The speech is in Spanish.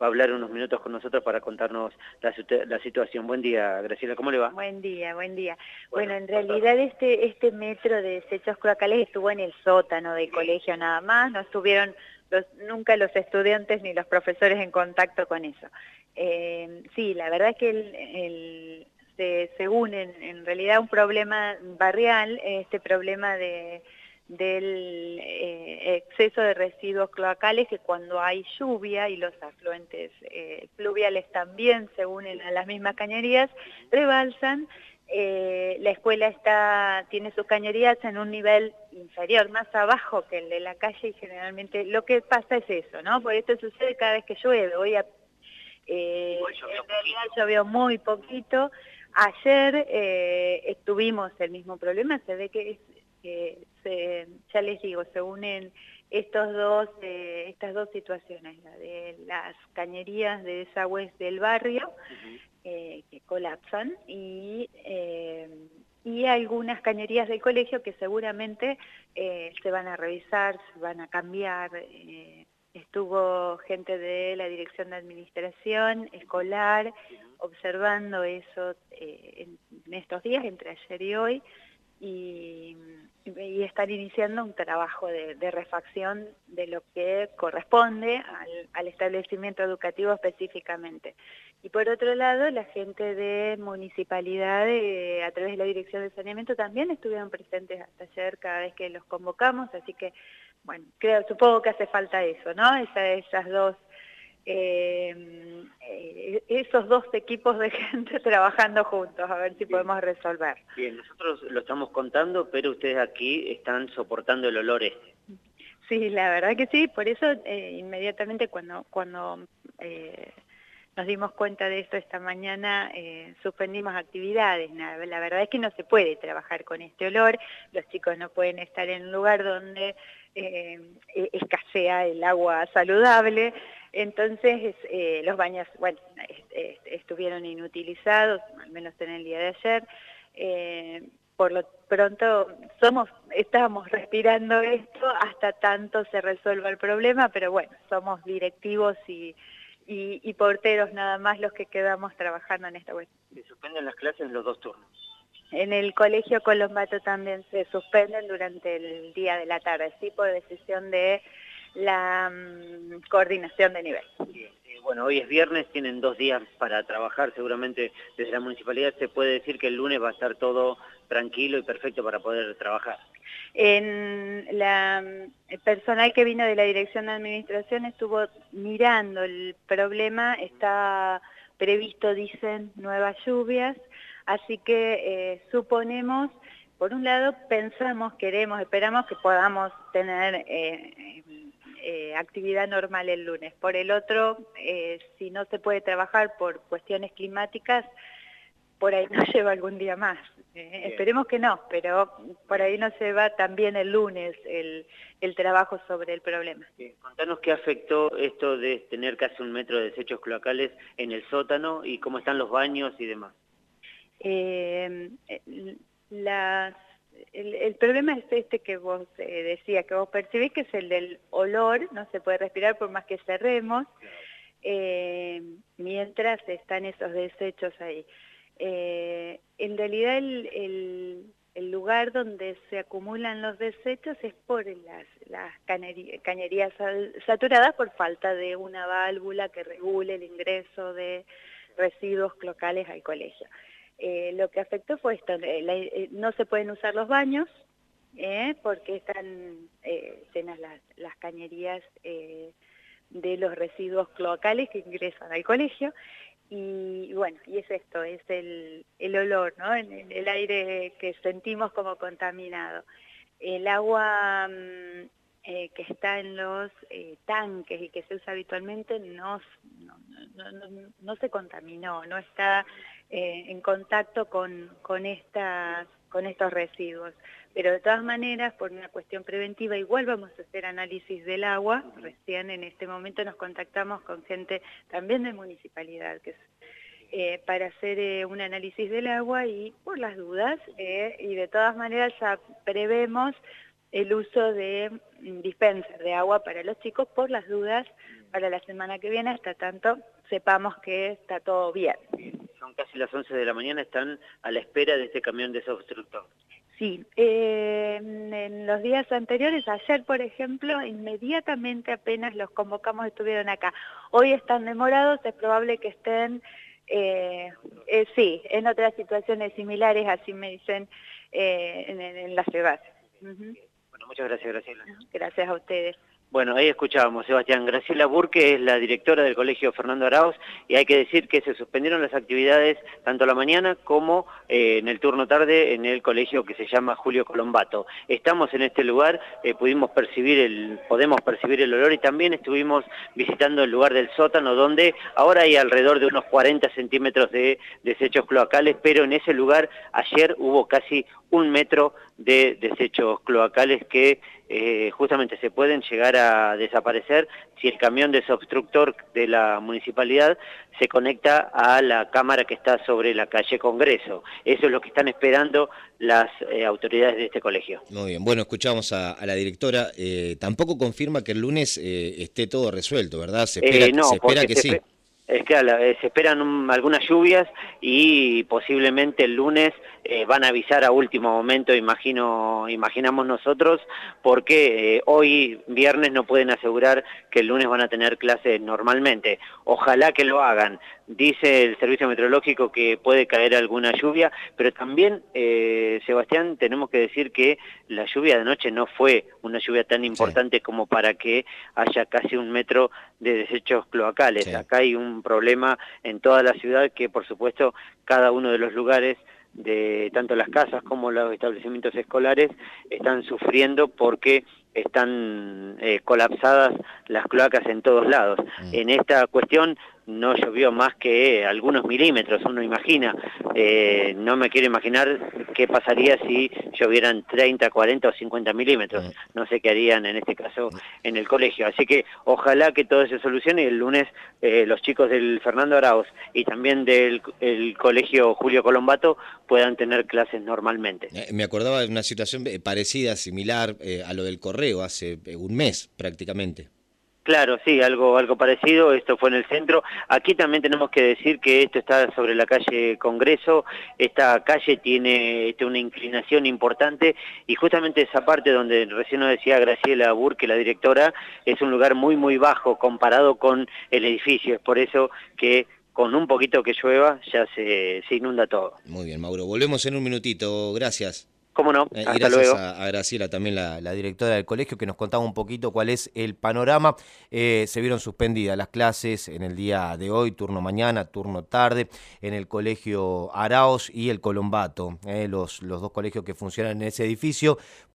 Va a hablar unos minutos con nosotros para contarnos la, situación. Buen día, Graciela, ¿cómo le va? Buen día, buen día. Bueno, en realidad este, este metro de desechos cloacales estuvo en el sótano del colegio nada más, no estuvieron nunca los estudiantes ni los profesores en contacto con eso. Eh, sí, la verdad es que el, se, se unen en realidad un problema barrial, este problema de del eh, exceso de residuos cloacales que cuando hay lluvia y los afluentes eh, pluviales también se unen a las mismas cañerías, rebalsan. Eh, la escuela está, tiene sus cañerías en un nivel inferior, más abajo que el de la calle y generalmente lo que pasa es eso, ¿no? Por esto sucede cada vez que llueve. Hoy a, en realidad llovió muy poquito. Ayer estuvimos el mismo problema, se ve que es se, ya les digo, se unen estos dos, eh, estas dos situaciones, la de las cañerías de desagües del barrio, eh, que colapsan, y, eh, y algunas cañerías del colegio que seguramente se van a revisar, se van a cambiar, estuvo gente de la Dirección de Administración Escolar observando eso en estos días, entre ayer y hoy, y, y están iniciando un trabajo de, refacción de lo que corresponde al, establecimiento educativo específicamente. Y por otro lado, la gente de municipalidad, a través de la Dirección de Saneamiento, también estuvieron presentes hasta ayer cada vez que los convocamos, así que, bueno, creo, supongo que hace falta eso, ¿no? esas dos eh, eh, esos dos equipos de gente trabajando juntos, a ver si podemos resolver. Bien, nosotros lo estamos contando, pero ustedes aquí están soportando el olor este. Sí, la verdad que sí, por eso eh, inmediatamente cuando, cuando eh, nos dimos cuenta de esto esta mañana, suspendimos actividades. La verdad es que no se puede trabajar con este olor, los chicos no pueden estar en un lugar donde e-, escasea el agua saludable, entonces eh, los baños, bueno, estuvieron inutilizados, al menos en el día de ayer. Eh, por lo pronto somos, estábamos respirando esto hasta tanto se resuelva el problema, pero bueno, somos directivos y, y, porteros nada más los que quedamos trabajando en esta cuestión. ¿Se suspenden las clases los dos turnos? En el colegio Colombato también se suspenden durante el día de la tarde, sí, por decisión de la mm, coordinación de nivel. Eh, bueno, hoy es viernes, tienen dos días para trabajar, seguramente desde la municipalidad se puede decir que el lunes va a estar todo tranquilo y perfecto para poder trabajar. En la, el personal que vino de la Dirección de Administración estuvo mirando el problema, está previsto, dicen, nuevas lluvias, así que eh, suponemos, por un lado pensamos, queremos, esperamos que podamos tener eh, eh, actividad normal el lunes. Por el otro, eh, si no se puede trabajar por cuestiones climáticas, por ahí nos lleva algún día más. Eh, esperemos que no, pero por ahí no se va también el lunes el, trabajo sobre el problema. Contanos qué afectó esto de tener casi un metro de desechos cloacales en el sótano y cómo están los baños y demás. las el, problema es este que vos eh, decías, que vos percibís, que es el del olor, no se puede respirar por más que cerremos, eh, mientras están esos desechos ahí. Eh, en realidad el, lugar donde se acumulan los desechos es por las, cañerías saturadas por falta de una válvula que regule el ingreso de residuos locales al colegio. Eh, lo que afectó fue esto, eh, eh, no se pueden usar los baños porque están llenas las, cañerías de los residuos cloacales que ingresan al colegio y bueno, y es esto, es el, olor, ¿no? El, aire que sentimos como contaminado. El agua mm, que está en los tanques y que se usa habitualmente no, no, se contaminó, no está eh, en contacto con, con, estas, con estos residuos. Pero de todas maneras, por una cuestión preventiva, igual vamos a hacer análisis del agua. Recién en este momento nos contactamos con gente también de municipalidad, que eh, para hacer eh, un análisis del agua y por las dudas, y de todas maneras ya prevemos el uso de dispenser de agua para los chicos por las dudas para la semana que viene, hasta tanto sepamos que está todo bien. Son casi las 11 de la mañana, están a la espera de este camión desobstructor. Sí, eh, en los días anteriores, ayer por ejemplo, inmediatamente apenas los convocamos estuvieron acá. Hoy están demorados, es probable que estén, eh, eh, sí, en otras situaciones similares, así me dicen, en, la ciudad. Bueno, muchas gracias, Graciela. Gracias a ustedes. Bueno, ahí escuchábamos, Sebastián. Graciela Burque es la directora del Colegio Fernando Arauz y hay que decir que se suspendieron las actividades tanto la mañana como eh, en el turno tarde en el colegio que se llama Julio Colombato. Estamos en este lugar, eh, pudimos percibir el, podemos percibir el olor y también estuvimos visitando el lugar del sótano donde ahora hay alrededor de unos 40 centímetros de desechos cloacales, pero en ese lugar ayer hubo casi un metro de desechos cloacales que eh, justamente se pueden llegar a desaparecer si el camión desobstructor de la municipalidad se conecta a la cámara que está sobre la calle Congreso. Eso es lo que están esperando las eh, autoridades de este colegio. Muy bien, bueno, escuchamos a, la directora. Eh, tampoco confirma que el lunes esté todo resuelto, ¿verdad? Se espera, se espera que sí. Es que se esperan algunas lluvias y posiblemente el lunes eh, van a avisar a último momento, imagino, imaginamos nosotros, porque eh, hoy viernes no pueden asegurar que el lunes van a tener clases normalmente. Ojalá que lo hagan. Dice el servicio meteorológico que puede caer alguna lluvia, pero también, Sebastián, tenemos que decir que la lluvia de noche no fue una lluvia tan importante como para que haya casi un metro de desechos cloacales. Acá hay un problema en toda la ciudad que por supuesto cada uno de los lugares de tanto las casas como los establecimientos escolares están sufriendo porque están eh, colapsadas las cloacas en todos lados. Mm. En esta cuestión no llovió más que algunos milímetros, uno imagina. Eh, no me quiero imaginar qué pasaría si llovieran 30, 40 o 50 milímetros. Mm. No sé qué harían en este caso en el colegio. Así que ojalá que todo se solucione y el lunes eh, los chicos del Fernando Arauz y también del colegio Julio Colombato puedan tener clases normalmente. Me acordaba de una situación parecida, similar a lo del correo, hace un mes prácticamente. Claro, sí, algo, algo parecido, esto fue en el centro. Aquí también tenemos que decir que esto está sobre la calle Congreso, esta calle tiene este, una inclinación importante y justamente esa parte donde recién nos decía Graciela Burke, la directora, es un lugar muy, muy bajo comparado con el edificio, es por eso que con un poquito que llueva ya se, se inunda todo. Muy bien, Mauro, volvemos en un minutito, gracias. ¿Cómo no? Eh, Hasta gracias A, Graciela, también la, directora del colegio, que nos contaba un poquito cuál es el panorama. Eh, se vieron suspendidas las clases en el día de hoy, turno mañana, turno tarde, en el colegio Araos y el Colombato, eh, los, los dos colegios que funcionan en ese edificio.